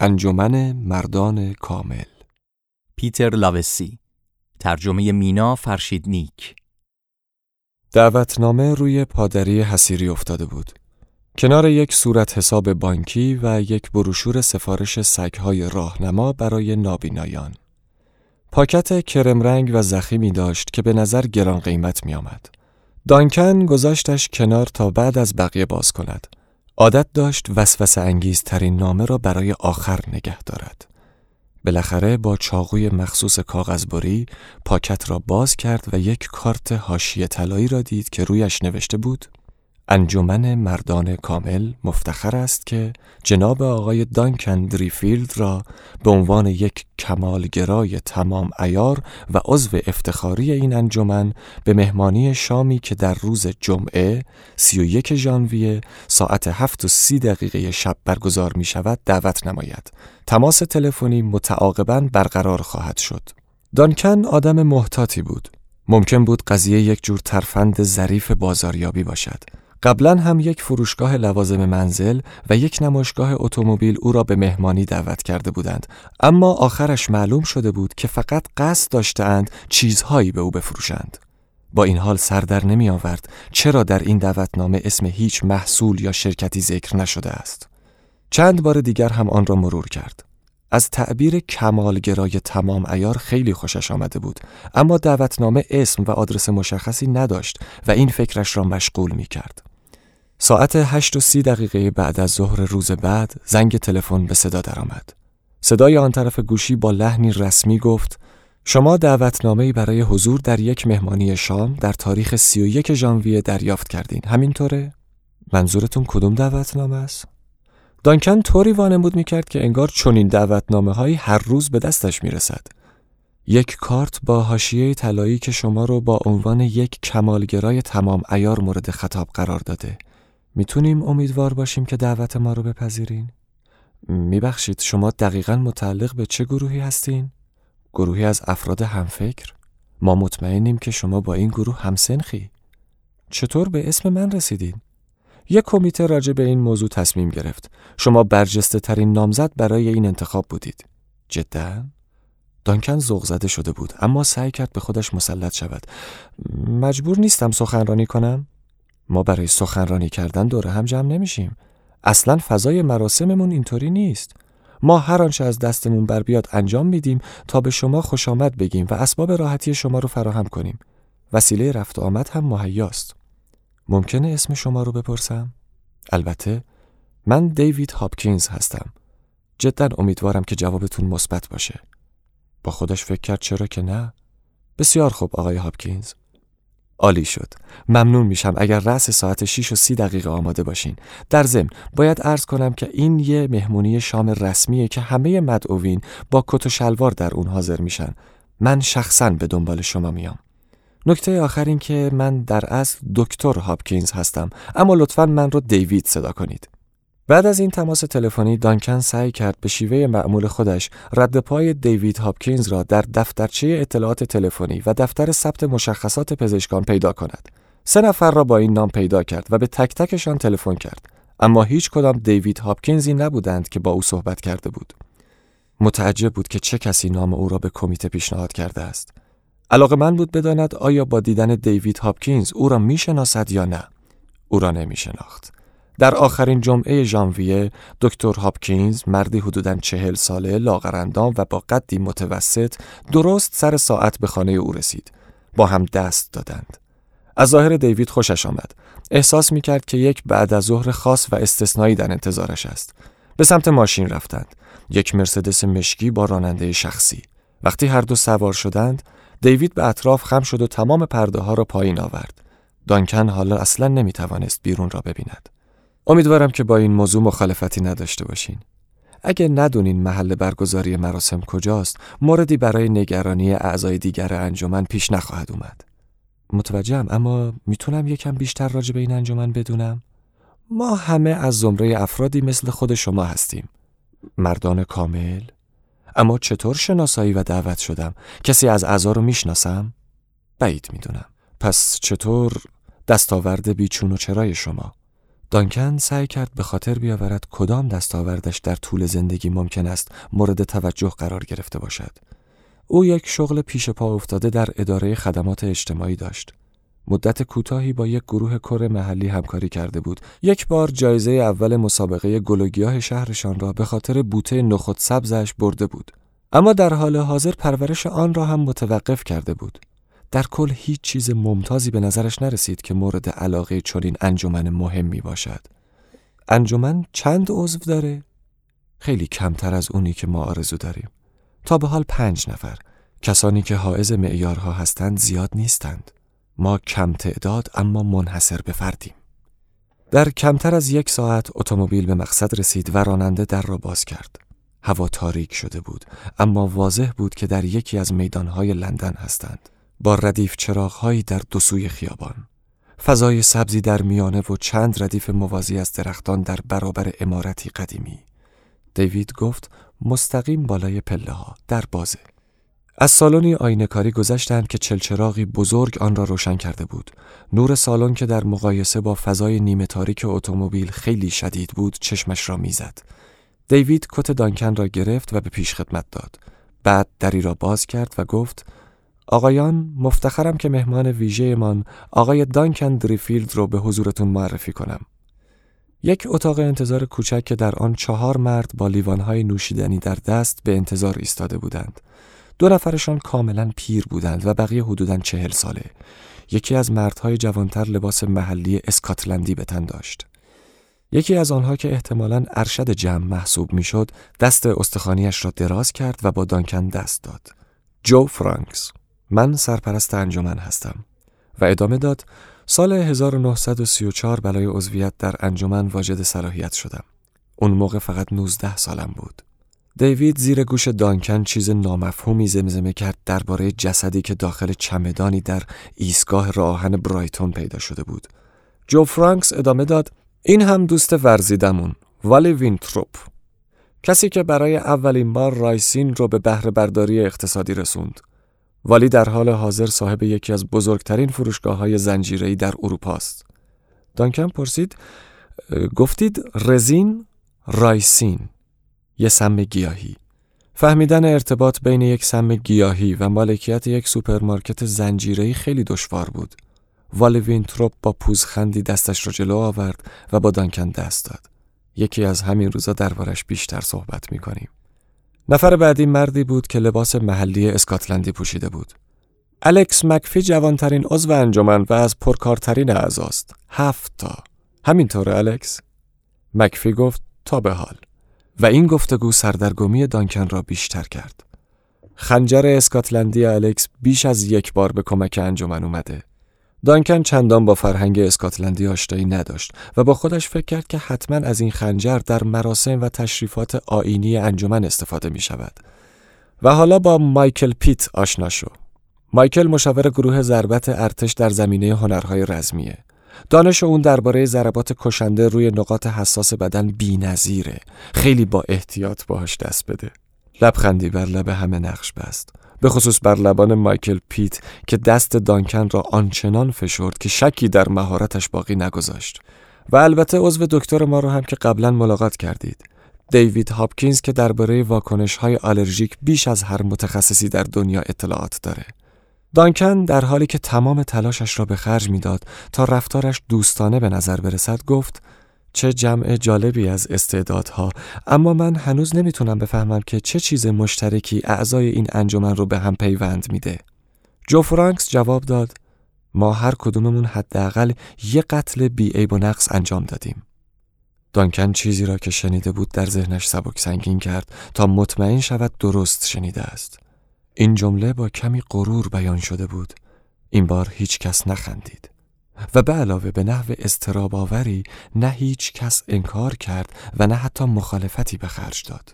انجمن مردان کامل. پیتر لاوسی ترجمه مینا فرشید نیک. دعوتنامه روی پادری حسیری افتاده بود. کنار یک صورت حساب بانکی و یک بروشور سفارش سگهای راهنما برای نابینایان. پاکت کرم رنگ و زخیمی داشت که به نظر گران قیمت می آمد. دانکن گذاشتش کنار تا بعد از بقیه باز کند. عادت داشت وسوسه انگیزترین نامه را برای آخر نگه دارد. بالاخره با چاقوی مخصوص کاغذبری پاکت را باز کرد و یک کارت حاشیه طلایی را دید که رویش نوشته بود انجمن مردان کامل مفتخر است که جناب آقای دانکن دریفیلد را به عنوان یک کمالگرای تمام ایار و عضو افتخاری این انجمن به مهمانی شامی که در روز جمعه 31 ژانویه ساعت 7 و 30 دقیقه شب برگزار می شود دعوت نماید. تماس تلفنی متعاقبا برقرار خواهد شد. دانکن آدم محتاطی بود. ممکن بود قضیه یک جور ترفند ظریف بازاریابی باشد. قبلا هم یک فروشگاه لوازم منزل و یک نمایشگاه اتومبیل او را به مهمانی دعوت کرده بودند. اما آخرش معلوم شده بود که فقط قصد داشتهاند چیزهایی به او بفروشند. با این حال سر در نمی آورد چرا در این دعوتنامه اسم هیچ محصول یا شرکتی ذکر نشده است. چند بار دیگر هم آن را مرور کرد. از تعبیر کمالگرای تمام ایار خیلی خوشش آمده بود اما دعوتنامه اسم و آدرس مشخصی نداشت و این فکرش را مشغول می کرد. ساعت هشت و سی دقیقه بعد از ظهر روز بعد زنگ تلفن به صدا درآمد. صدای آن طرف گوشی با لحنی رسمی گفت شما دعوتنامه‌ای برای حضور در یک مهمانی شام در تاریخ 31 ژانویه دریافت کردین. همینطوره؟ منظورتون کدوم دعوتنامه است؟ دانکن طوری وانمود می‌کرد که انگار چنین دعوتنامه هایی هر روز به دستش می‌رسد. یک کارت با حاشیه طلایی که شما رو با عنوان یک کمالگرای تمام ایار مورد خطاب قرار داده. می‌تونیم امیدوار باشیم که دعوت ما رو بپذیرین؟ میبخشید شما دقیقا متعلق به چه گروهی هستین؟ گروهی از افراد همفکر؟ ما مطمئنیم که شما با این گروه همسنخی. چطور به اسم من رسیدین؟ یک کمیته راجع به این موضوع تصمیم گرفت. شما برجسته ترین نامزد برای این انتخاب بودید. جدا؟ دانکن ذوق زده شده بود اما سعی کرد به خودش مسلط شود. مجبور نیستم سخنرانی کنم؟ ما برای سخنرانی کردن دور هم جمع نمیشیم. اصلا فضای مراسممون اینطوری نیست. ما هر آنچه از دستمون بر بیاد انجام میدیم تا به شما خوش آمد بگیم و اسباب راحتی شما رو فراهم کنیم. وسیله رفت و آمد هم مهیاست. ممکنه اسم شما رو بپرسم؟ البته من دیوید هاپکینز هستم. جدا امیدوارم که جوابتون مثبت باشه. با خودش فکر کرد چرا که نه؟ بسیار خوب آقای هاپکینز. عالی شد. ممنون میشم اگر رأس ساعت 6 و 30 دقیقه آماده باشین. در ضمن باید عرض کنم که این یه مهمونی شام رسمیه که همه مدعوین با کت و شلوار در اون حاضر میشن. من شخصا به دنبال شما میام. نکته آخر این که من در اصل دکتر هاپکینز هستم اما لطفا من رو دیوید صدا کنید. بعد از این تماس تلفنی دانکن سعی کرد به شیوه معمول خودش رد پای دیوید هاپکینز را در دفترچه اطلاعات تلفنی و دفتر ثبت مشخصات پزشکان پیدا کند. سه نفر را با این نام پیدا کرد و به تک تکشان تلفن کرد. اما هیچ کدام دیوید هاپکینزی نبودند که با او صحبت کرده بود. متعجب بود که چه کسی نام او را به کمیته پیشنهاد کرده است. علاقه من بود بداند آیا با دیدن دیوید هاپکینز او را می‌شناسد یا نه او را نمی شناخت. در آخرین جمعه ژانویه دکتر هاپکینز مردی حدوداً چهل ساله لاغرندام و با قدی متوسط درست سر ساعت به خانه او رسید. با هم دست دادند. از ظاهر دیوید خوشش آمد. احساس می کرد که یک بعد از ظهر خاص و استثنایی در انتظارش است. به سمت ماشین رفتند. یک مرسدس مشکی با راننده شخصی. وقتی هر دو سوار شدند دیوید به اطراف خم شد و تمام پرده ها را پایین آورد. دانکن حالا اصلا نمی توانست بیرون را ببیند. امیدوارم که با این موضوع مخالفتی نداشته باشین. اگر ندونین محل برگزاری مراسم کجاست، موردی برای نگرانی اعضای دیگر انجمن پیش نخواهد اومد. متوجهم اما می‌تونم یکم بیشتر راجع به این انجمن بدونم؟ ما همه از زمره افرادی مثل خود شما هستیم. مردان کامل، اما چطور شناسایی و دعوت شدم؟ کسی از اعضا رو می‌شناسم؟ بعید می‌دونم. پس چطور دستاورد بیچون و چرای شما؟ دانکن سعی کرد به خاطر بیاورد کدام دستاوردش در طول زندگی ممکن است مورد توجه قرار گرفته باشد. او یک شغل پیش پا افتاده در اداره خدمات اجتماعی داشت. مدت کوتاهی با یک گروه کر محلی همکاری کرده بود. یک بار جایزه اول مسابقه گلوگیاه شهرشان را به خاطر بوته نخود سبزش برده بود. اما در حال حاضر پرورش آن را هم متوقف کرده بود. در کل هیچ چیز ممتازی به نظرش نرسید که مورد علاقه چنین انجمن مهمی باشد. انجمن چند عضو داره؟ خیلی کمتر از اونی که ما آرزو داریم. تا به حال پنج نفر. کسانی که حائز معیارها هستند زیاد نیستند. ما کم تعداد اما منحصر به فردیم. در کمتر از یک ساعت اتومبیل به مقصد رسید و راننده در را باز کرد. هوا تاریک شده بود اما واضح بود که در یکی از میدانهای لندن هستند. با ردیف چراغهایی در دو سوی خیابان. فضای سبزی در میانه و چند ردیف موازی از درختان در برابر امارتی قدیمی. دیوید گفت مستقیم بالای پله ها در بازه. از سالنی آینکاری گذشتند که چلچراغی بزرگ آن را روشن کرده بود. نور سالن که در مقایسه با فضای نیمه تاریک اتومبیل خیلی شدید بود چشمش را می‌زد. دیوید کت دانکن را گرفت و به پیش خدمت داد. بعد دری را باز کرد و گفت آقایان مفتخرم که مهمان ویژهمان آقای دانکن دریفیلد رو به حضورتون معرفی کنم. یک اتاق انتظار کوچک که در آن چهار مرد با لیوانهای نوشیدنی در دست به انتظار ایستاده بودند. دو نفرشان کاملا پیر بودند و بقیه حدوداً چهل ساله. یکی از مردهای جوانتر لباس محلی اسکاتلندی به تن داشت. یکی از آنها که احتمالاً ارشد جمع محسوب می‌شد، دست استخانیش را دراز کرد و با دانکن دست داد. جو فرانکس من سرپرست انجمن هستم و ادامه داد سال 1934 برای عضویت در انجمن واجد صلاحیت شدم. اون موقع فقط 19 سالم بود. دیوید زیر گوش دانکن چیز نامفهومی زمزمه کرد درباره جسدی که داخل چمدانی در ایستگاه راهن برایتون پیدا شده بود. جو فرانکس ادامه داد این هم دوست ورزیده‌مون والی وینتروپ. کسی که برای اولین بار ricin رو به بهره برداری اقتصادی رسوند. والی در حال حاضر صاحب یکی از بزرگترین فروشگاه های زنجیری در اروپا است. دانکن پرسید گفتید رزین ricin یه سم گیاهی فهمیدن ارتباط بین یک سم گیاهی و مالکیت یک سوپرمارکت زنجیره‌ای خیلی دشوار بود. والی وینتروپ با پوزخندی دستش را جلو آورد و با دانکن دست داد. یکی از همین روزا دربارش بیشتر صحبت می‌کنیم. نفر بعدی مردی بود که لباس محلی اسکاتلندی پوشیده بود. الکس مکفی جوانترین عضو انجمن و از پرکارترین اعضاست. هفت تا. همینطوره الکس؟ مکفی گفت تا به حال. و این گفتگو سردرگمی دانکن را بیشتر کرد. خنجر اسکاتلندی الکس بیش از یک بار به کمک انجمن اومده. دانکن چندان با فرهنگ اسکاتلندی آشنایی نداشت و با خودش فکر کرد که حتما از این خنجر در مراسم و تشریفات آینی انجمن استفاده می شود. و حالا با مایکل پیت آشنا شو. مایکل مشاور گروه ضربت ارتش در زمینه هنرهای رزمیه. دانش اون درباره ضربات کشنده روی نقاط حساس بدن بی‌نظیره. خیلی با احتیاط باهاش دست بده. لبخندی بر لب همه نقش بست. به خصوص بر لبان مایکل پیت که دست دانکن را آنچنان فشرد که شکی در مهارتش باقی نگذاشت. و البته عضو دکتر ما را هم که قبلا ملاقات کردید. دیوید هاپکینز که درباره واکنش های آلرژیک بیش از هر متخصصی در دنیا اطلاعات داره. دانکن در حالی که تمام تلاشش را به خرج می‌داد تا رفتارش دوستانه به نظر برسد گفت چه جمع جالبی از استعدادها. اما من هنوز نمی‌تونم بفهمم که چه چیز مشترکی اعضای این انجمن رو به هم پیوند میده. جو فرانکس جواب داد ما هر کدوممون حداقل یه قتل بی و نقص انجام دادیم. دانکن چیزی را که شنیده بود در ذهنش سبک سنگین کرد تا مطمئن شود درست شنیده است. این جمله با کمی غرور بیان شده بود. این بار هیچ کس نخندید. و به علاوه به نحو استراباوری نه هیچ کس انکار کرد و نه حتی مخالفتی به خرج داد.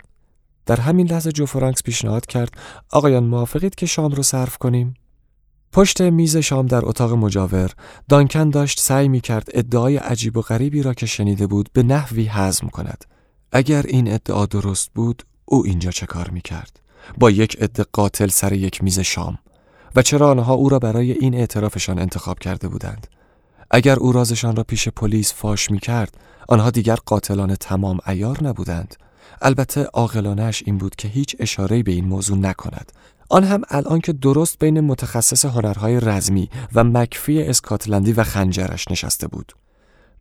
در همین لحظه جو فرانکس پیشنهاد کرد آقایان موافقید که شام رو صرف کنیم؟ پشت میز شام در اتاق مجاور دانکن داشت سعی می کرد ادعای عجیب و غریبی را که شنیده بود به نحوی حزم کند. اگر این ادعا درست بود او اینجا چه کار می کرد؟ با یک ادعا قاتل سر یک میز شام و چرا آنها او را برای این اعترافشان انتخاب کرده بودند؟ اگر او رازشان را پیش پلیس فاش می کرد آنها دیگر قاتلان تمام ایار نبودند. البته عاقلانهاش این بود که هیچ اشاره به این موضوع نکند. آن هم الان که درست بین متخصص هنرهای رزمی و مکفی اسکاتلندی و خنجرش نشسته بود.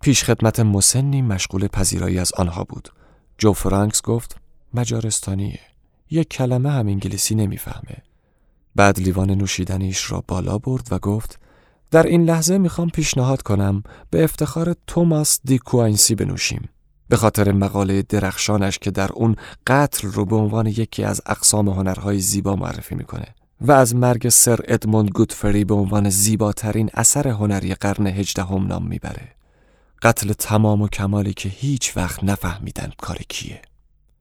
پیش خدمت مسنی مشغول پذیرایی از آنها بود. جو فرانکس گفت مجارستانیه. یک کلمه هم انگلیسی نمی‌فهمه. بعد لیوان نوشیدنیش را بالا برد و گفت در این لحظه می‌خوام پیشنهاد کنم به افتخار توماس دی کوینسی بنوشیم. به خاطر مقاله درخشانش که در اون قتل رو به عنوان یکی از اقسام هنرهای زیبا معرفی می‌کنه و از مرگ سر ادموند گودفری به عنوان زیباترین اثر هنری قرن هجدهم نام می‌بره. قتل تمام و کمالی که هیچ وقت نفهمیدن کار کیه.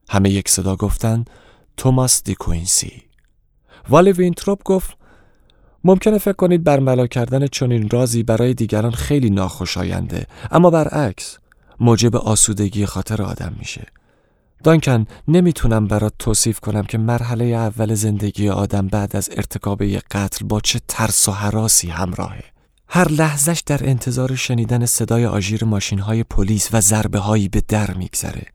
همه یک صدا گفتن توماس دی کوینسی والی وینتروپ گفت ممکنه فکر کنید برملا کردن چنین رازی برای دیگران خیلی ناخوشاینده. اما برعکس موجب آسودگی خاطر آدم میشه. دانکن نمی‌تونم برات توصیف کنم که مرحله اول زندگی آدم بعد از ارتکاب یک قتل با چه ترس و هراسی همراهه. هر لحظش در انتظار شنیدن صدای آژیر ماشین های پلیس و ضربه هایی به در میگذره.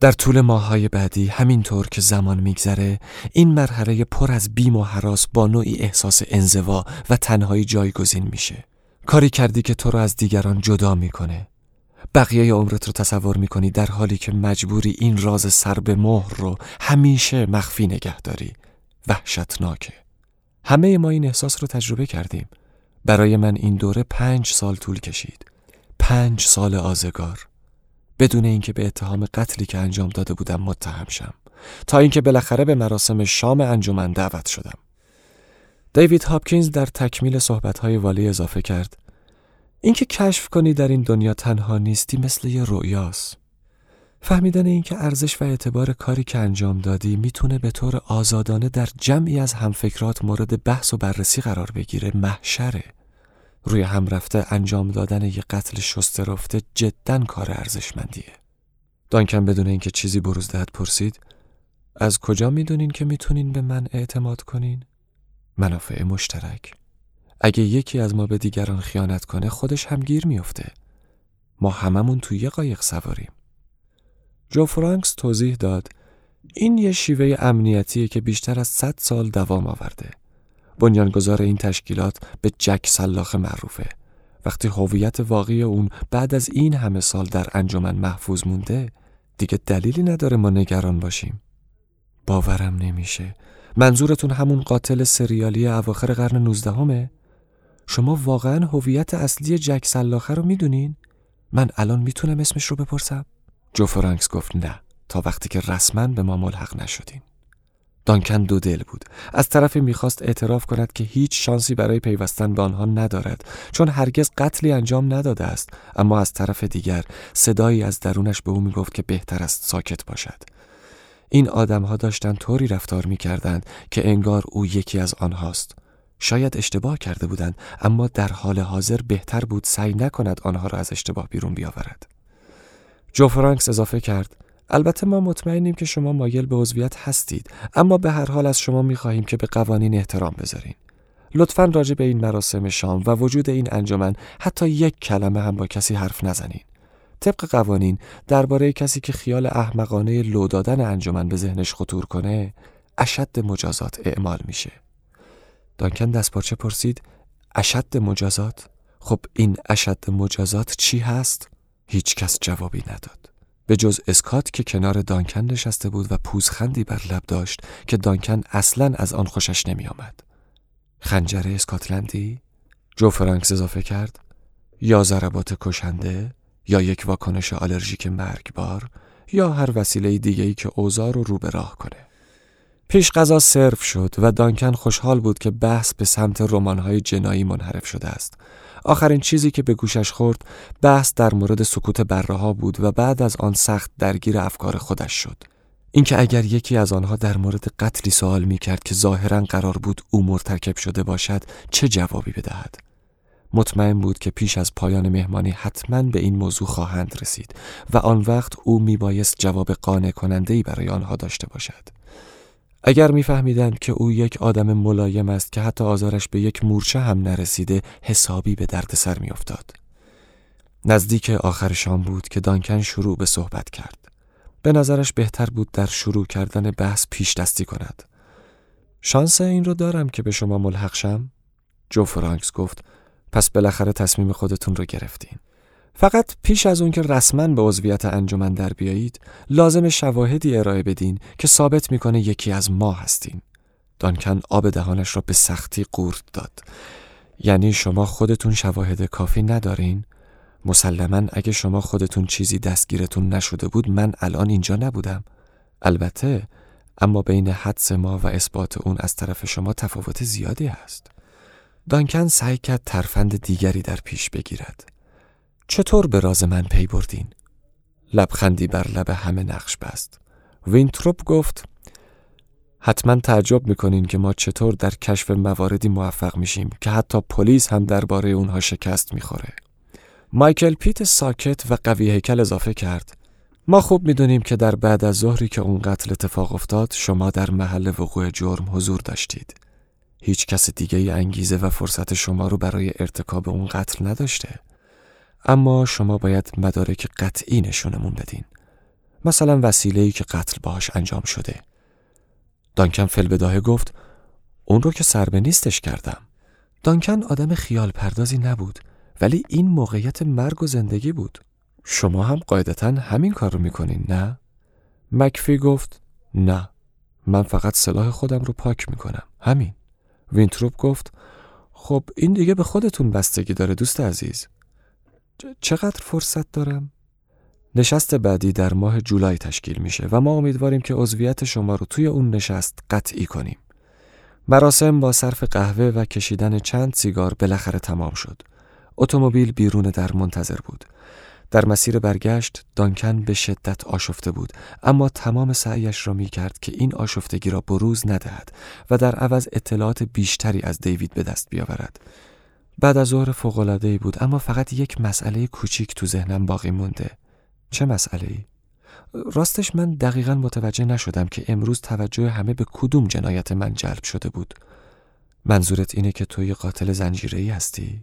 در طول ماههای بعدی همینطور که زمان میگذره این مرحله پر از بیم و حراس با نوعی احساس انزوا و تنهایی جایگزین میشه. کاری کردی که تو رو از دیگران جدا می‌کنه. بقیه عمرت رو تصور می‌کنی در حالی که مجبوری این راز سر به مهر رو همیشه مخفی نگه داری. وحشتناکه. همه ما این احساس رو تجربه کردیم. برای من این دوره پنج سال طول کشید. پنج سال آزگار. بدون اینکه به اتهام قتلی که انجام داده بودم متهم شم. تا اینکه بالاخره به مراسم شام انجمن دعوت شدم. دیوید هاپکینز در تکمیل صحبتهای والی اضافه کرد اینکه کشف کنی در این دنیا تنها نیستی مثل یه رویاست فهمیدن اینکه ارزش و اعتبار کاری که انجام دادی می‌تونه به طور آزادانه در جمعی از همفکرات مورد بحث و بررسی قرار بگیره محشره. روی هم رفته انجام دادن یه قتل شسته رفته جدا کار ارزشمندیه. دانکن بدون اینکه چیزی بروز دهد پرسید از کجا می‌دونین که می‌تونین به من اعتماد کنین؟ منافع مشترک. اگه یکی از ما به دیگران خیانت کنه خودش هم گیر میفته ما هممون توی یه قایق سواریم. جو فرانکس توضیح داد این یه شیوه امنیتیه که بیشتر از 100 سال دوام آورده. بنیانگذار این تشکیلات به جک سلاخ معروفه. وقتی هویت واقعی اون بعد از این همه سال در انجمن محفوظ مونده دیگه دلیلی نداره ما نگران باشیم. باورم نمیشه. منظورتون همون قاتل سریالی اواخر قرن نوزدهمه؟ شما واقعا هویت اصلی جک سلاخه رو می‌دونین؟ من الان می‌تونم اسمش رو بپرسم؟ جو فرانکس گفت نه تا وقتی که رسما به ما ملحق نشدین. دانکن دو دل بود. از طرفی می‌خواست اعتراف کند که هیچ شانسی برای پیوستن به آنها ندارد چون هرگز قتلی انجام نداده است. اما از طرف دیگر صدایی از درونش به او می‌گفت که بهتر است ساکت باشد. این آدمها داشتند طوری رفتار می‌کردند که انگار او یکی از آنهاست. شاید اشتباه کرده بودند اما در حال حاضر بهتر بود سعی نکند آنها را از اشتباه بیرون بیاورد. جو فرانکس اضافه کرد البته ما مطمئنیم که شما مایل به عضویت هستید اما به هر حال از شما می‌خواهیم که به قوانین احترام بذارین. لطفا راجع به این مراسم شام و وجود این انجمن حتی یک کلمه هم با کسی حرف نزنین. طبق قوانین درباره کسی که خیال احمقانه لو دادن انجمن به ذهنش خطور کنه اشد مجازات اعمال میشه. دانکن دستپارچه پرسید اشد مجازات؟ خب این اشد مجازات چی هست؟ هیچ کس جوابی نداد. به جز اسکات که کنار دانکن نشسته بود و پوزخندی بر لب داشت که دانکن اصلا از آن خوشش نمی آمد. خنجر اسکاتلندی؟ جو فرانکس اضافه کرد یا ضربات کشنده یا یک واکنش آلرژیک مرگبار یا هر وسیله دیگه ای که اوزار رو رو به راه کنه. پیش غذا سرو شد و دانکن خوشحال بود که بحث به سمت رمان‌های جنایی منحرف شده است آخرین چیزی که به گوشش خورد بحث در مورد سکوت بره بود و بعد از آن سخت درگیر افکار خودش شد. اینکه اگر یکی از آنها در مورد قتلی سوال می کرد که ظاهرا قرار بود او مرتکب شده باشد چه جوابی بدهد؟ مطمئن بود که پیش از پایان مهمانی حتما به این موضوع خواهند رسید و آن وقت او میبایست جواب قانع کننده برای آنها داشته باشد. اگر میفهمیدند که او یک آدم ملایم است که حتی آزارش به یک مورچه هم نرسیده حسابی به درد سر میافتاد. نزدیک آخر شام بود که دانکن شروع به صحبت کرد. به نظرش بهتر بود در شروع کردن بحث پیش دستی کند. شانس این رو دارم که به شما ملحق شم؟ جو فرانکس گفت پس بالاخره تصمیم خودتون رو گرفتین. فقط پیش از اون که رسما به عضویت انجمن در بیایید لازم شواهدی ارائه بدین که ثابت می‌کنه یکی از ما هستین. دانکن آب دهانش را به سختی قورت داد. یعنی شما خودتون شواهد کافی ندارین؟ مسلما اگه شما خودتون چیزی دستگیرتون نشده بود من الان اینجا نبودم. البته اما بین حدس ما و اثبات اون از طرف شما تفاوت زیادی هست. دانکن سعی کرد ترفند دیگری در پیش بگیرد. چطور به راز من پی بردین؟ لبخندی بر لب همه نقش بست. وینتروپ گفت حتما تعجب می‌کنین که ما چطور در کشف مواردی موفق میشیم که حتی پلیس هم درباره اونها شکست می‌خوره. مایکل پیت ساکت و قوی هیکل اضافه کرد. ما خوب می‌دونیم که در بعد از ظهری که اون قتل اتفاق افتاد شما در محل وقوع جرم حضور داشتید. هیچ کس دیگه انگیزه و فرصت شما رو برای ارتکاب اون قتل نداشته. اما شما باید مدارک قطعی نشونمون بدین. مثلا وسیله‌ای که قتل باهاش انجام شده. دانکن فی‌البداهه گفت اون رو که سر به نیستش کردم. دانکن آدم خیال پردازی نبود ولی این موقعیت مرگ و زندگی بود. شما هم قاعدتا همین کار رو می‌کنین نه؟ مکفی گفت نه من فقط سلاح خودم رو پاک می‌کنم همین وینتروپ گفت خب این دیگه به خودتون بستگی داره دوست عزیز چقدر فرصت دارم؟ نشست بعدی در ماه جولای تشکیل میشه و ما امیدواریم که عضویت شما رو توی اون نشست قطعی کنیم. مراسم با صرف قهوه و کشیدن چند سیگار بالاخره تمام شد. اتومبیل بیرون در منتظر بود. در مسیر برگشت دانکن به شدت آشفته بود اما تمام سعیش را می کرد که این آشفتگی را بروز ندهد و در عوض اطلاعات بیشتری از دیوید به دست بیاورد. بعد از ظهر فوق‌العاده‌ای بود اما فقط یک مسئله کوچیک تو ذهنم باقی مونده. چه مسئله ای؟ راستش من دقیقا متوجه نشدم که امروز توجه همه به کدوم جنایت من جلب شده بود. منظورت اینه که توی قاتل زنجیره ای هستی؟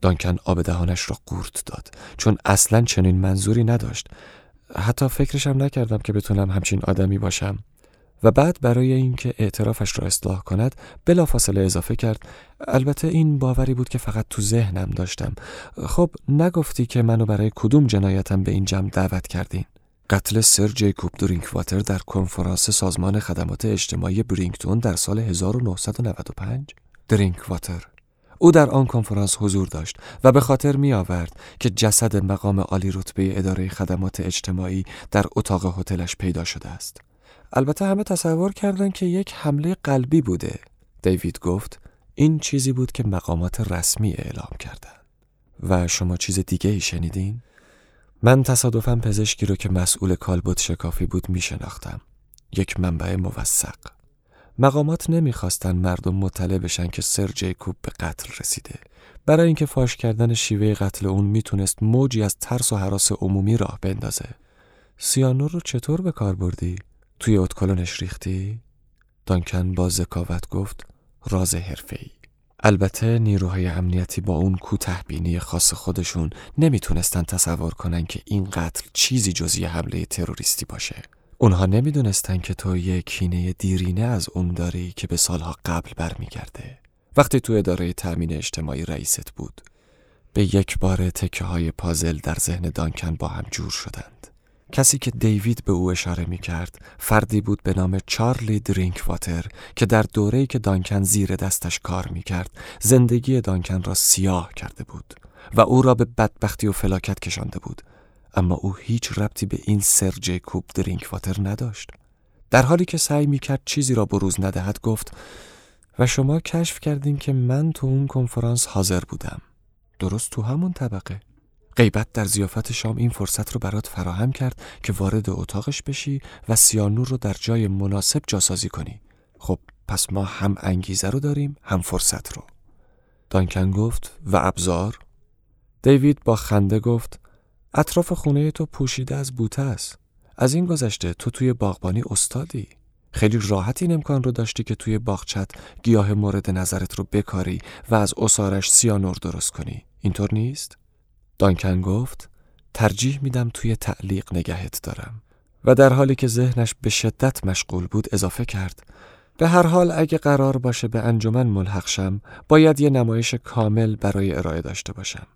دانکن آب دهانش را قورت داد چون اصلا چنین منظوری نداشت. حتی فکرشم نکردم که بتونم همچین آدمی باشم. و بعد برای اینکه اعترافش را اصلاح کند بلافاصله اضافه کرد البته این باوری بود که فقط تو ذهنم داشتم. خب نگفتی که منو برای کدوم جنایتم به این جمع دعوت کردین؟ قتل سر جیکوب درینکواتر در کنفرانس سازمان خدمات اجتماعی برینگتون در سال 1995 درینکواتر. او در آن کنفرانس حضور داشت و به خاطر می آورد که جسد مقام عالی رتبه اداره خدمات اجتماعی در اتاق هتلش پیدا شده است. البته همه تصور کردند که یک حمله قلبی بوده. دیوید گفت این چیزی بود که مقامات رسمی اعلام کردند. و شما چیز دیگه ای شنیدین؟ من تصادفا پزشکی رو که مسئول کالبوت شکافی بود می شناختم. یک منبع موثق. مقامات نمی‌خواستند مردم مطلع بشن که سر جیکوب به قتل رسیده. برای اینکه فاش کردن شیوه قتل اون می‌تونست موجی از ترس و حراس عمومی راه بندازه. سیانور رو چطور به کار بردی؟ توی اتکلونش ریختی؟ دانکن با ذکاوت گفت راز حرفه‌ای. البته نیروهای امنیتی با اون کوته بینی خاص خودشون نمی‌تونستن تصور کنن که این قتل چیزی جزی حمله تروریستی باشه. اونها نمی‌دونستن که تو یک کینه دیرینه از اون داری که به سالها قبل برمیگرده. وقتی تو اداره تأمین اجتماعی رئیست بود. به یک بار تکه های پازل در ذهن دانکن با هم جور شدند. کسی که دیوید به او اشاره می کرد فردی بود به نام چارلی درینک واتر که در دوره‌ای که دانکن زیر دستش کار می کرد زندگی دانکن را سیاه کرده بود و او را به بدبختی و فلاکت کشانده بود. اما او هیچ ربطی به این سر جیکوب درینک واتر نداشت. در حالی که سعی می کرد چیزی را بروز ندهد گفت و شما کشف کردین که من تو اون کنفرانس حاضر بودم. درست تو همون طبقه. غیبت در زیافت شام این فرصت رو برات فراهم کرد که وارد اتاقش بشی و سیانور رو در جای مناسب جاسازی کنی. خب پس ما هم انگیزه رو داریم هم فرصت رو. دانکن گفت و ابزار؟ دیوید با خنده گفت اطراف خونه تو پوشیده از بوته است. از این گذشته تو توی باغبانی استادی. خیلی راحت این امکان رو داشتی که توی باغچت گیاه مورد نظرت رو بکاری و از اصارش سیانور درست کنی. اینطور نیست؟ دانکن گفت ترجیح میدم توی تعلیق نگهت دارم. و در حالی که ذهنش به شدت مشغول بود اضافه کرد به هر حال اگه قرار باشه به انجمن ملحق شم باید یه نمایش کامل برای ارائه داشته باشم.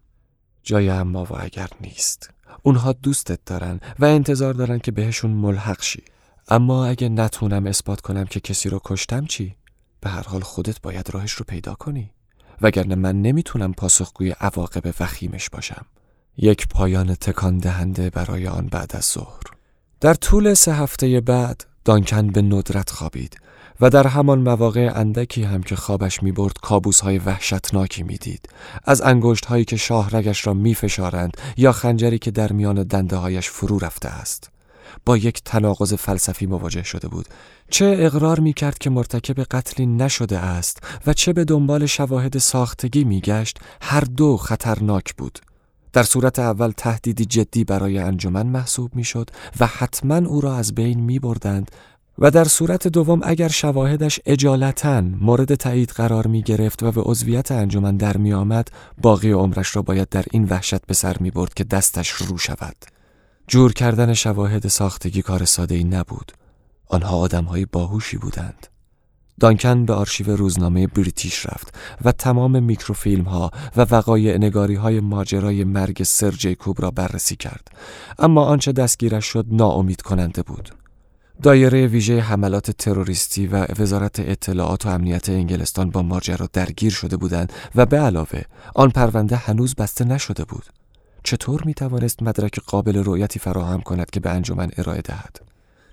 جای اما و اگر نیست. اونها دوستت دارن و انتظار دارن که بهشون ملحق شی. اما اگه نتونم اثبات کنم که کسی رو کشتم چی؟ به هر حال خودت باید راهش رو پیدا کنی. وگرنه من نمی‌تونم پاسخگوی عواقب وخیمش باشم یک پایان تکان دهنده برای آن بعد از ظهر در طول سه هفته بعد دانکن به ندرت خوابید و در همان مواقع اندکی هم که خوابش می برد کابوس های وحشتناکی می دید. از انگشت هایی که شاهرگش را می فشارند یا خنجری که در میان دنده هایش فرو رفته است. با یک تناقض فلسفی مواجه شده بود. چه اقرار می کرد که مرتکب قتلی نشده است و چه به دنبال شواهد ساختگی می گشت هر دو خطرناک بود. در صورت اول تهدیدی جدی برای انجمن محسوب می شد و حتما او را از بین می بردند و در صورت دوم اگر شواهدش اجالتا مورد تایید قرار می گرفت و به عضویت انجمن در می آمد باقی عمرش را باید در این وحشت به سر می برد که دستش رو شود. جور کردن شواهد ساختگی کار ساده ای نبود. آنها آدمهای باهوشی بودند. دانکن به آرشیو روزنامه بریتیش رفت و تمام میکروفیلم ها و وقایع نگاری های ماجرای مرگ سر جیکوب را بررسی کرد. اما آنچه دستگیرش شد ناامید کننده بود. دایره ویژه حملات تروریستی و وزارت اطلاعات و امنیت انگلستان با ماجرا درگیر شده بودند و به علاوه آن پرونده هنوز بسته نشده بود. چطور می توانست مدرک قابل رویتی فراهم کند که به انجمن ارائه دهد؟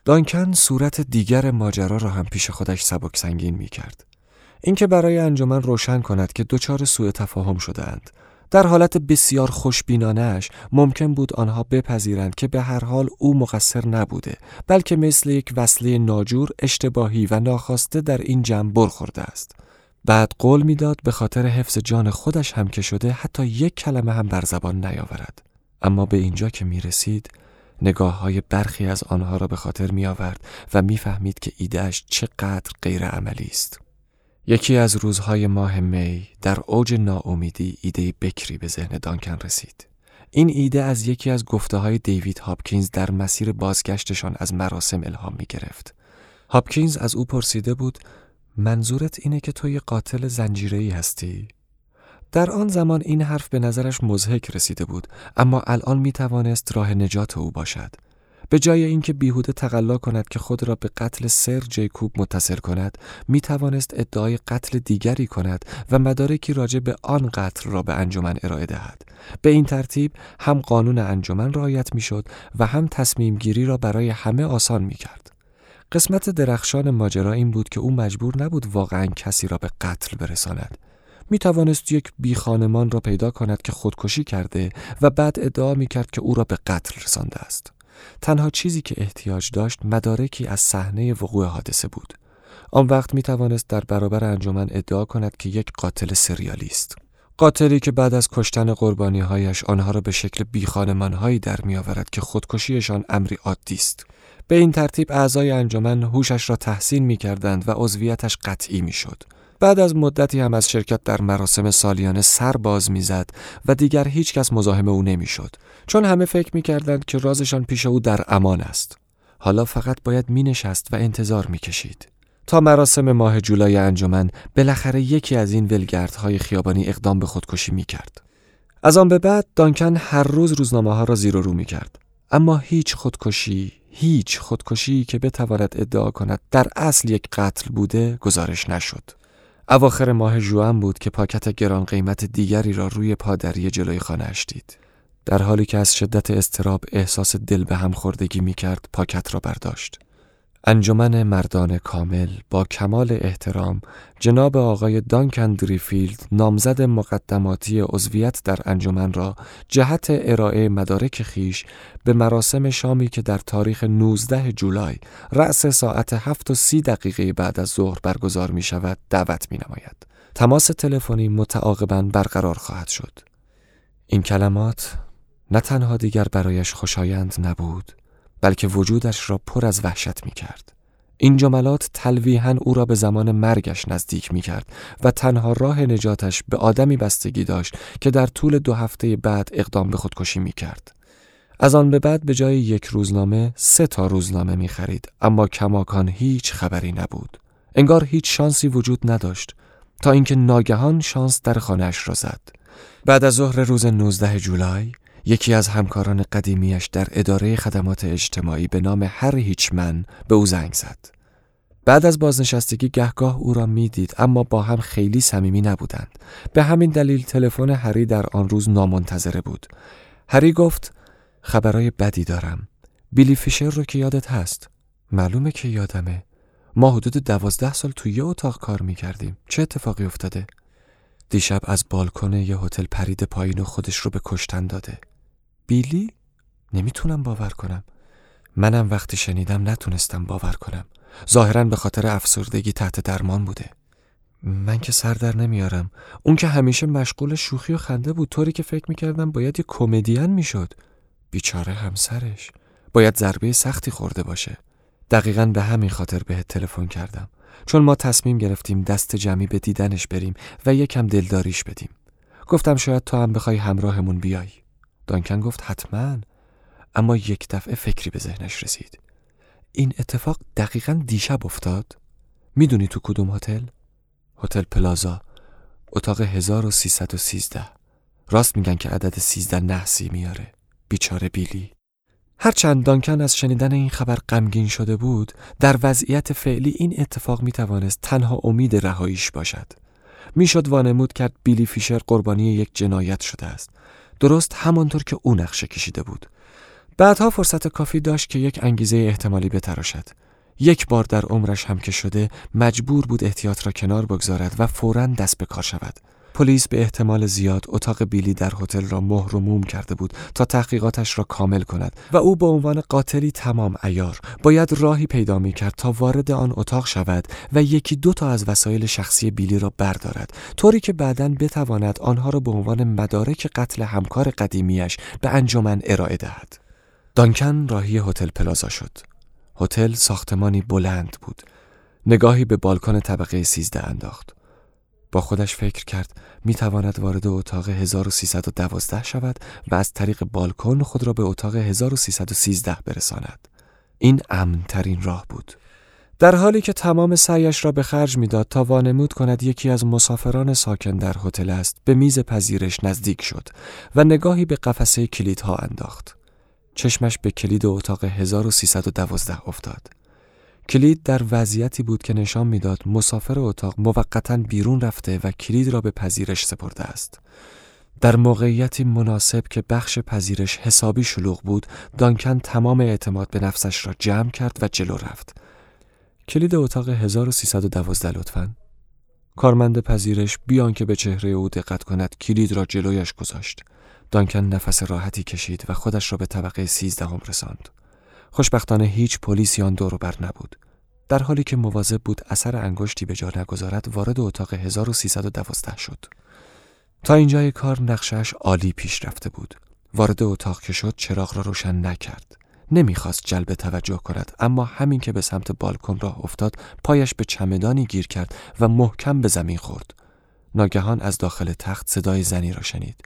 دانکن صورت دیگر ماجرا را هم پیش خودش سبک سنگین می کرد اینکه برای انجمن روشن کند که دچار سوء تفاهم شدهاند. در حالت بسیار خوشبینانش ممکن بود آنها بپذیرند که به هر حال او مقصر نبوده بلکه مثل یک وصله ناجور اشتباهی و ناخواسته در این جمع برخورده است. بعد قول می‌داد به خاطر حفظ جان خودش هم که شده حتی یک کلمه هم بر زبان نیاورد اما به اینجا که می رسید نگاه های برخی از آنها را به خاطر می آورد و می‌فهمید که ایدهش چقدر غیر عملی است. یکی از روزهای ماه می در اوج ناامیدی ایده بکری به ذهن دانکن رسید. این ایده از یکی از گفته های دیوید هاپکینز در مسیر بازگشتشان از مراسم الهام می گرفت. هاپکینز از او پرسیده بود منظورت اینه که تو یه قاتل زنجیره‌ای هستی؟ در آن زمان این حرف به نظرش مزهک رسیده بود اما الان می توانست راه نجات او باشد. به جای اینکه بیهوده تقلا کند که خود را به قتل سر جیکوب متصل کند می توانست ادعای قتل دیگری کند و مدارکی راجع به آن قتل را به انجمن ارائه دهد. به این ترتیب هم قانون انجمن رعایت می‌شد و هم تصمیم گیری را برای همه آسان می کرد قسمت درخشان ماجرا این بود که او مجبور نبود واقعا کسی را به قتل برساند می توانست یک بی خانمان را پیدا کند که خودکشی کرده و بعد ادعا می کرد که او را به قتل رسانده است. تنها چیزی که احتیاج داشت مدارکی از صحنه وقوع حادثه بود. آن وقت می توانست در برابر انجمن ادعا کند که یک قاتل سریالی است. قاتلی که بعد از کشتن قربانی هایش آنها را به شکل بیخانمان هایی در می آورد که خودکشیشان امری عادی است. به این ترتیب اعضای انجمن هوشش را تحسین می کردند و عضویتش قطعی می شد. بعد از مدتی هم از شرکت در مراسم سالیانه سر باز می‌زد و دیگر هیچ کس مزاحم او نمی‌شد چون همه فکر می‌کردند که رازشان پیش او در امان است حالا فقط باید می نشست و انتظار می کشید. تا مراسم ماه جولای انجمن بالاخره یکی از این ولگردهای خیابانی اقدام به خودکشی می کرد. از آن به بعد دانکن هر روز روزنامه ها را زیر و رو می کرد. اما هیچ خودکشی، هیچ خودکشی که بتواند ادعا کند در اصل یک قتل بوده گزارش نشد. اواخر ماه جوان بود که پاکت گران قیمت دیگری را روی پادری جلوی خانه دید. در حالی که از شدت استراب احساس دل به هم خوردگی می کرد پاکت را برداشت. انجمن مردان کامل با کمال احترام جناب آقای دانکن دریفیلد نامزد مقدماتی عضویت در انجمن را جهت ارائه مدارک خیش به مراسم شامی که در تاریخ 19 جولای رأس ساعت 7 و 30 دقیقه بعد از ظهر برگزار می شود دعوت می نماید. تماس تلفنی متعاقبا برقرار خواهد شد. این کلمات نه تنها دیگر برایش خوشایند نبود بلکه وجودش را پر از وحشت می کرد. این جملات تلویحا او را به زمان مرگش نزدیک می کرد و تنها راه نجاتش به آدمی بستگی داشت که در طول دو هفته بعد اقدام به خودکشی می کرد. از آن به بعد به جای یک روزنامه سه تا روزنامه می خرید اما کماکان هیچ خبری نبود. انگار هیچ شانسی وجود نداشت تا اینکه ناگهان شانس در خانهاش را زد. بعد از ظهر روز 19 جولای یکی از همکاران قدیمیش در اداره خدمات اجتماعی به نام هر هیچمن به او زنگ زد. بعد از بازنشستگی گهگاه او را می‌دید اما با هم خیلی صمیمی نبودند. به همین دلیل تلفن هری در آن روز نامنتظره بود. هری گفت خبرای بدی دارم. بیلی فیشر رو که یادت هست. معلومه که یادمه. ما حدود دوازده سال توی یه اتاق کار می‌کردیم. چه اتفاقی افتاده؟ دیشب از بالکن یه هتل پرید پایین و خودش رو به کشتن داده. بیلی؟ نمی‌تونم باور کنم. منم وقتی شنیدم نتونستم باور کنم. ظاهرا به خاطر افسردگی تحت درمان بوده. من که سر در نمیارم. اون که همیشه مشغول شوخی و خنده بود طوری که فکر می‌کردم باید یه کمدین می‌شد. بیچاره همسرش. باید ضربه سختی خورده باشه. دقیقا به همین خاطر بهت تلفن کردم. چون ما تصمیم گرفتیم دست جمعی به دیدنش بریم و یکم دلداریش بدیم. گفتم شاید تو هم بخوای همراهمون بیای. دانکن گفت حتما اما یک دفعه فکری به ذهنش رسید. این اتفاق دقیقا دیشب افتاد؟ می‌دونی تو کدوم هتل؟ هتل پلازا اتاق 1313 راست میگن که عدد 13 نحسی میاره بیچاره بیلی هرچند دانکن از شنیدن این خبر غمگین شده بود در وضعیت فعلی این اتفاق می توانست تنها امید رهاییش باشد می‌شد وانمود کرد بیلی فیشر قربانی یک جنایت شده است درست همانطور که او نقشه کشیده بود. بعدها فرصت کافی داشت که یک انگیزه احتمالی بتراشد. یک بار در عمرش هم که شده مجبور بود احتیاط را کنار بگذارد و فورا دست به کار شود. پلیس به احتمال زیاد اتاق بیلی در هتل را مهر و موم کرده بود تا تحقیقاتش را کامل کند و او به عنوان قاتلی تمام ایار باید راهی پیدا می کرد تا وارد آن اتاق شود و یکی دو تا از وسایل شخصی بیلی را بردارد طوری که بعدا بتواند آنها را به عنوان مدارک قتل همکار قدیمیش به انجمن ارائه دهد. دانکن راهی هتل پلازا شد. هتل ساختمانی بلند بود. نگاهی به بالکن طبقه سیزده انداخت. با خودش فکر کرد می تواند وارد اتاق 1312 شود و از طریق بالکن خود را به اتاق 1313 برساند. این امنترین راه بود. در حالی که تمام سعیش را به خرج می‌داد تا وانمود کند یکی از مسافران ساکن در هتل است به میز پذیرش نزدیک شد و نگاهی به قفسه کلیدها انداخت چشمش به کلید اتاق 1312 افتاد کلید در وضعیتی بود که نشان می‌داد مسافر اتاق موقتا بیرون رفته و کلید را به پذیرش سپرده است. در موقعیتی مناسب که بخش پذیرش حسابی شلوغ بود، دانکن تمام اعتماد به نفسش را جمع کرد و جلو رفت. کلید اتاق 1312 لطفا. کارمند پذیرش بیان که به چهره او دقت کند کلید را جلویش گذاشت. دانکن نفس راحتی کشید و خودش را به طبقه سیزدهم رساند. خوشبختانه هیچ پلیسی آن دور بر نبود. در حالی که مواظب بود اثر انگشتی به جا نگذارد وارد اتاق 1312 شد. تا اینجای کار نقشش عالی پیش رفته بود. وارد اتاق که شد چراغ را روشن نکرد. نمی‌خواست جلب توجه کند اما همین که به سمت بالکن راه افتاد پایش به چمدانی گیر کرد و محکم به زمین خورد. ناگهان از داخل تخت صدای زنی را شنید.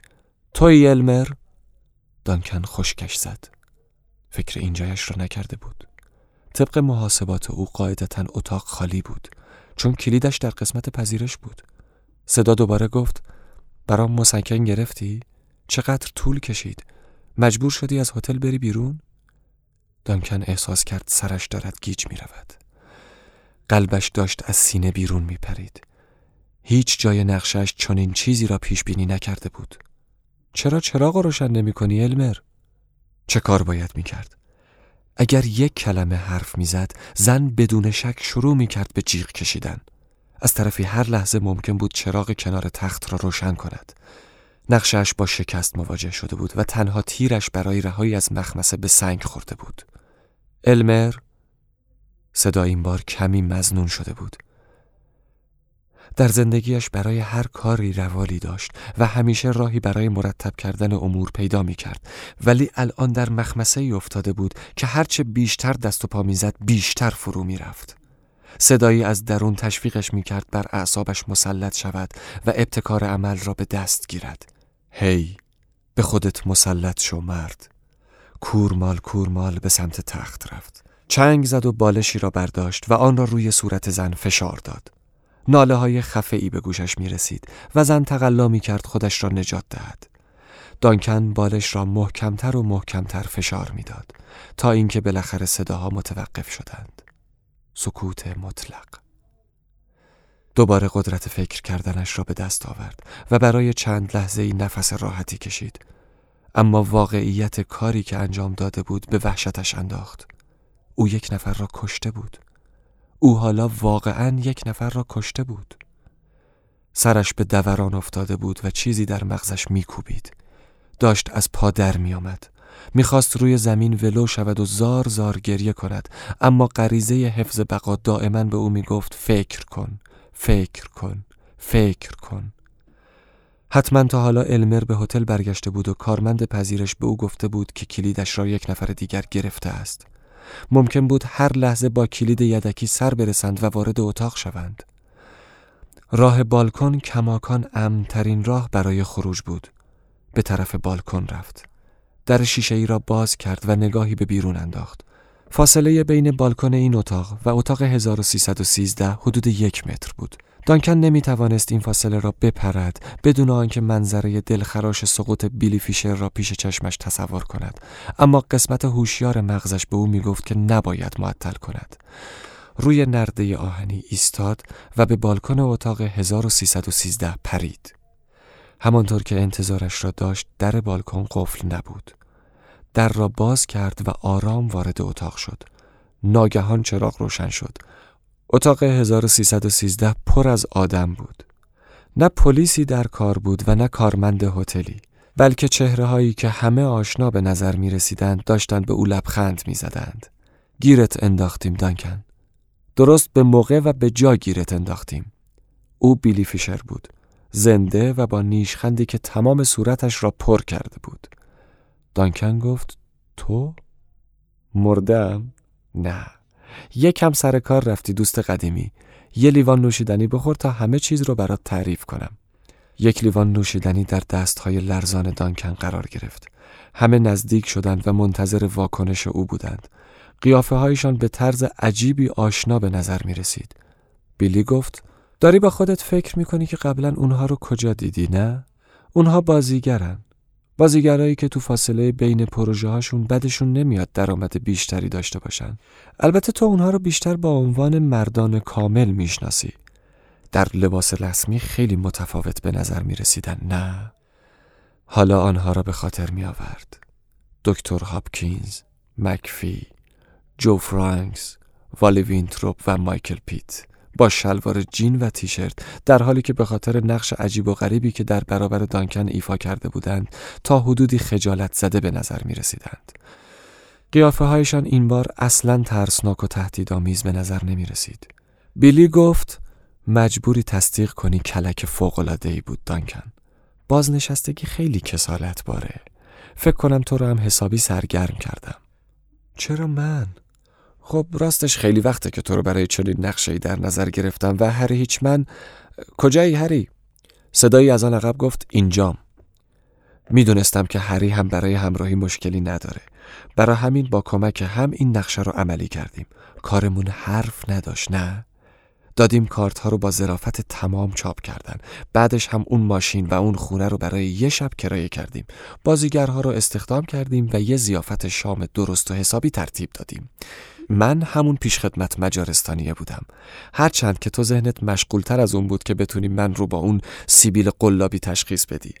توی المر؟ دانکن خشکش زد. فکر اینجایش را نکرده بود طبق محاسبات او قاعدتا اتاق خالی بود چون کلیدش در قسمت پذیرش بود صدا دوباره گفت برام مسکن گرفتی؟ چقدر طول کشید؟ مجبور شدی از هتل بری بیرون؟ دانکن احساس کرد سرش دارد گیج می رود. قلبش داشت از سینه بیرون می پرید. هیچ جای نقشش چنین چیزی را پیش بینی نکرده بود. چرا چراغ روشن نمی کنی المر؟ چه کار باید می کرد؟ اگر یک کلمه حرف می‌زد زن بدون شک شروع می کرد به جیغ کشیدن. از طرفی هر لحظه ممکن بود چراغ کنار تخت را روشن کند. نقشش با شکست مواجه شده بود و تنها تیرش برای رهایی از مخمسه به سنگ خورده بود. المر؟ صدا این بار کمی مزنون شده بود. در زندگیش برای هر کاری روالی داشت و همیشه راهی برای مرتب کردن امور پیدا می کرد ولی الان در مخمسه ای افتاده بود که هرچه بیشتر دست و پا می‌زد بیشتر فرو می رفت. صدایی از درون تشویقش می کرد بر اعصابش مسلط شود و ابتکار عمل را به دست گیرد. هی به خودت مسلط شو مرد. کورمال کورمال به سمت تخت رفت. چنگ زد و بالشی را برداشت و آن را روی صورت زن فشار داد. ناله های خفه ای به گوشش می رسید و زن تقلا می کرد خودش را نجات دهد. دانکن بالش را محکمتر و محکمتر فشار می‌داد تا اینکه بالاخره صداها متوقف شدند. سکوت مطلق. دوباره قدرت فکر کردنش را به دست آورد و برای چند لحظه ای نفس راحتی کشید. اما واقعیت کاری که انجام داده بود به وحشتش انداخت. او یک نفر را کشته بود. او حالا واقعا یک نفر را کشته بود. سرش به دوران افتاده بود و چیزی در مغزش میکوبید. داشت از پا در می آمد. می‌خواست روی زمین ولو شود و زار زار گریه کند اما غریزه حفظ بقا دائما به او می‌گفت فکر کن فکر کن فکر کن حتما تا حالا المر به هتل برگشته بود و کارمند پذیرش به او گفته بود که کلیدش را یک نفر دیگر گرفته است ممکن بود هر لحظه با کلید یدکی سر برسند و وارد اتاق شوند. راه بالکن کماکان امترین راه برای خروج بود. به طرف بالکن رفت. در شیشه ای را باز کرد و نگاهی به بیرون انداخت. فاصله بین بالکن این اتاق و اتاق 1313 حدود یک متر بود. دانکن نمی توانست این فاصله را بپرد بدون آنکه منظره دلخراش سقوط بیلی فیشر را پیش چشمش تصور کند. اما قسمت هوشیار مغزش به او می گفت که نباید معطل کند. روی نرده آهنی ایستاد و به بالکن اتاق 1313 پرید. همانطور که انتظارش را داشت در بالکن قفل نبود. در را باز کرد و آرام وارد اتاق شد. ناگهان چراغ روشن شد. اتاق 1313 پر از آدم بود نه پلیسی در کار بود و نه کارمند هتلی بلکه چهره هایی که همه آشنا به نظر می رسیدند داشتند به او لبخند می زدند. گیرت انداختیم دانکن درست به موقع و به جا گیرت انداختیم او بیلی فیشر بود زنده و با نیشخندی که تمام صورتش را پر کرده بود دانکن گفت تو؟ مردم؟ نه یکم سر کار رفتی دوست قدیمی. یه لیوان نوشیدنی بخور تا همه چیز رو برات تعریف کنم. یک لیوان نوشیدنی در دستهای لرزان دانکن قرار گرفت. همه نزدیک شدند و منتظر واکنش او بودند. قیافه هایشان به طرز عجیبی آشنا به نظر می رسید بیلی گفت داری با خودت فکر می‌کنی که قبلا اونها رو کجا دیدی نه؟ اونها بازیگرن. بازیگرایی که تو فاصله بین پروژه هاشون بدشون نمیاد درآمد بیشتری داشته باشن. البته تو اونها رو بیشتر با عنوان مردان کامل می‌شناسی. در لباس رسمی خیلی متفاوت به نظر می رسیدن نه؟ حالا آنها را به خاطر می آورد. دکتر هاپکینز، مکفی، جو فرانکس، والی وینتروپ و مایکل پیت. با شلوار جین و تیشرت در حالی که به خاطر نقش عجیب و غریبی که در برابر دانکن ایفا کرده بودند تا حدودی خجالت زده به نظر می رسیدند. قیافه هایشان این بار اصلا ترسناک و تهدیدآمیز به نظر نمی رسید. بیلی گفت مجبوری تصدیق کنی کلک ای بود دانکن. بازنشستگی خیلی کسالت باره. فکر کنم تو رو هم حسابی سرگرم کردم. چرا من؟ خب راستش خیلی وقته که تو رو برای چنین نقشه در نظر گرفتم و هری هیچ من کجایی هری؟ صدایی از آن عقب گفت اینجام. می‌دونستم که هری هم برای همراهی مشکلی نداره. برای همین با کمک هم این نقشه رو عملی کردیم. کارمون حرف نداشت نه؟ دادیم کارت ها رو با ظرافت تمام چاپ کردن. بعدش هم اون ماشین و اون خونه رو برای یه شب کرایه کردیم. بازیگرها رو استخدام کردیم و یه زیافت شام درست و حسابی ترتیب دادیم. من همون پیشخدمت مجارستانیه بودم. هرچند که تو ذهنت مشغولتر از اون بود که بتونی من رو با اون سیبیل قلابی تشخیص بدی.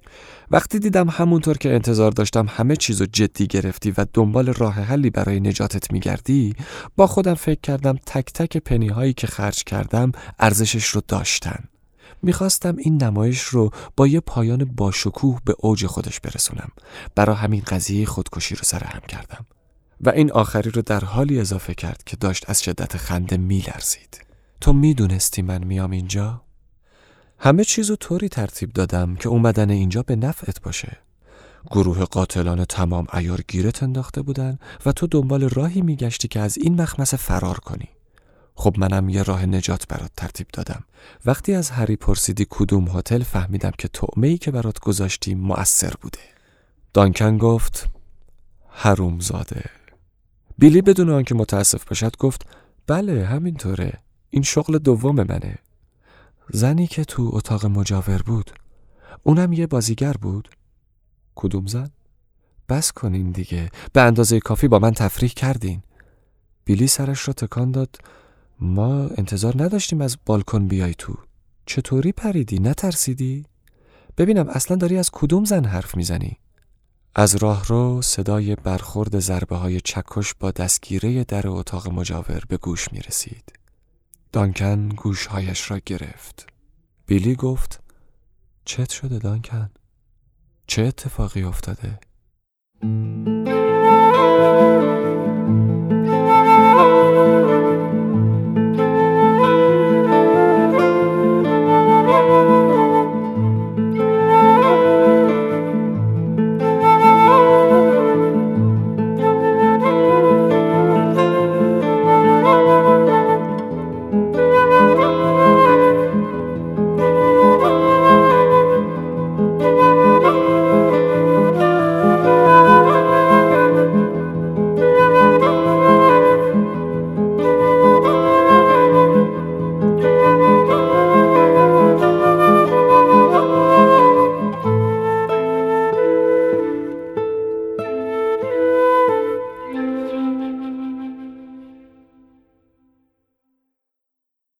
وقتی دیدم همونطور که انتظار داشتم همه چیزو جدی گرفتی و دنبال راه حلی برای نجاتت میگردی با خودم فکر کردم تک تک پنی هایی که خرج کردم ارزشش رو داشتن. می‌خواستم این نمایش رو با یه پایان باشکوه به اوج خودش برسونم. برا همین قضیه خودکشی رو سرهم کردم. و این آخری رو در حالی اضافه کرد که داشت از شدت خنده میلرزید. تو می‌دونستی من میام اینجا؟ همه چیزو طوری ترتیب دادم که اومدن اینجا به نفعت باشه. گروه قاتلان تمام ایار گیرت انداخته بودن و تو دنبال راهی میگشتی که از این مخمسه فرار کنی. خب منم یه راه نجات برات ترتیب دادم. وقتی از هری پرسیدی کدوم هتل فهمیدم که طعمه ای که برات گذاشتیم مؤثر بوده. دانکن گفت زاده بیلی بدون آنکه متاسف باشد گفت بله همینطوره. این شغل دوم منه. زنی که تو اتاق مجاور بود اونم یه بازیگر بود. کدوم زن؟ بس کنین دیگه. به اندازه کافی با من تفریح کردین. بیلی سرش را تکان داد. ما انتظار نداشتیم از بالکن بیای تو. چطوری پریدی؟ نترسیدی؟ ببینم اصلا داری از کدوم زن حرف می‌زنی؟ از راه رو صدای برخورد ضربه های چکش با دستگیره در اتاق مجاور به گوش می رسید. دانکن گوشهایش را گرفت. بیلی گفت چت شده دانکن؟ چه اتفاقی افتاده؟